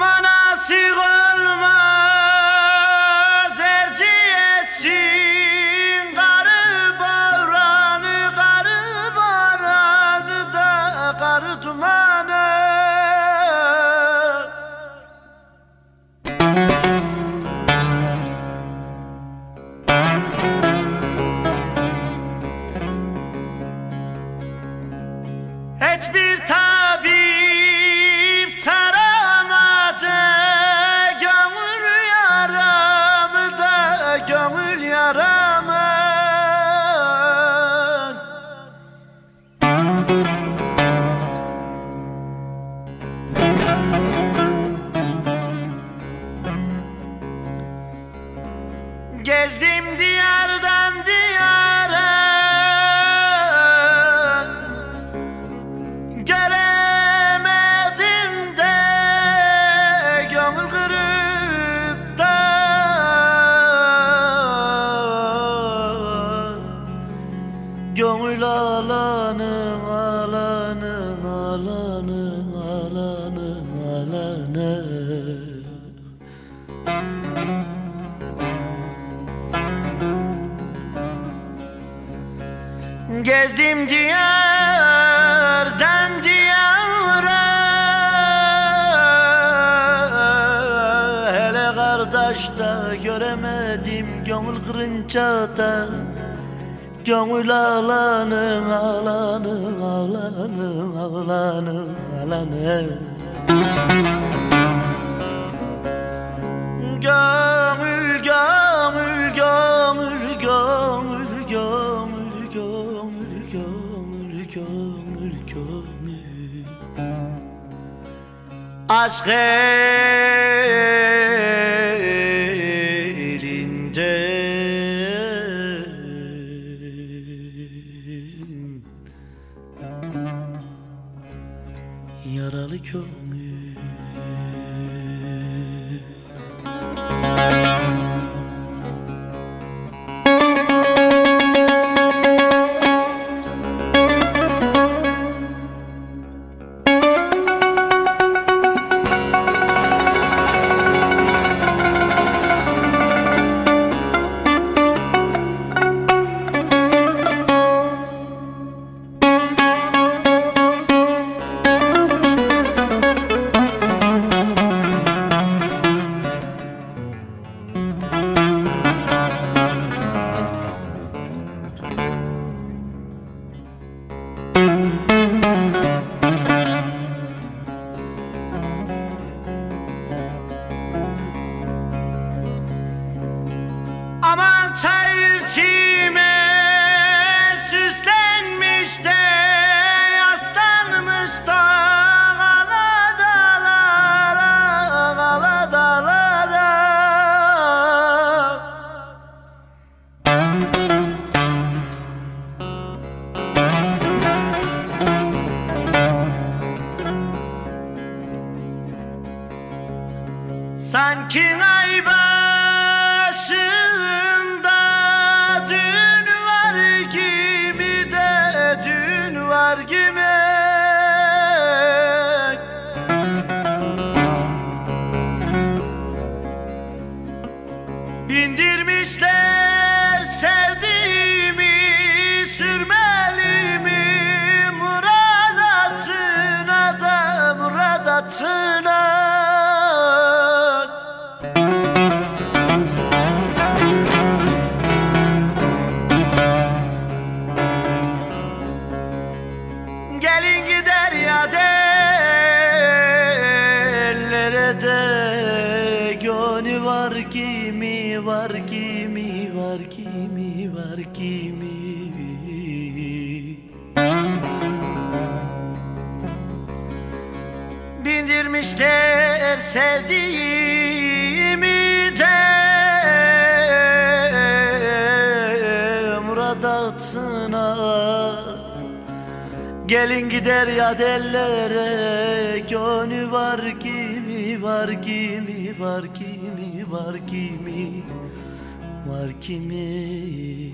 Nasip olmaz erciyetsin Karı bağranı, karı bağranı da karı dumanı Hiçbir tabip Gezdim diyardan diyara. Göremedim de gönül kırıp da. Gönül alanı Gezdim diyardan diyara. Hele kardeşte göremedim gönül kırınçata Gönül ağlanın ağlanın ağlanın ağlanın ağlanın Aşk elinde. Yaralı gönül Sanki ay başında dün var gibi de dün var gibi. Bindirmişler sevdiğimi sürmelimi kimi var kimi var kimi var kimi? Bindirmişler sevdiğimi de. Murad atına Gelin gider ya dellere Gönlü var kimi var kimi var kimi var kimi var kimi?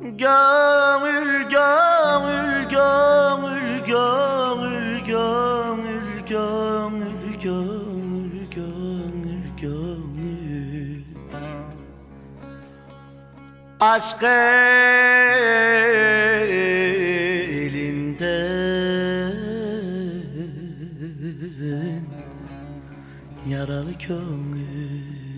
Gömül gömül gömül gömül gömül gömül gömül gömül gömül. Aşkım yaralı gönlüm